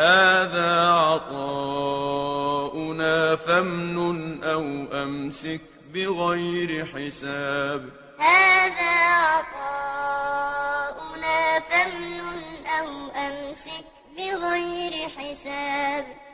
هَٰذَا عَطَاؤُنَا فَامْنُنْ أَوْ أَمْسِكْ بِغَيْرِ حِسَابٍ. هَٰذَا عَطَاؤُنَا فَامْنُنْ أَوْ أَمْسِكْ بِغَيْرِ حِسَابٍ.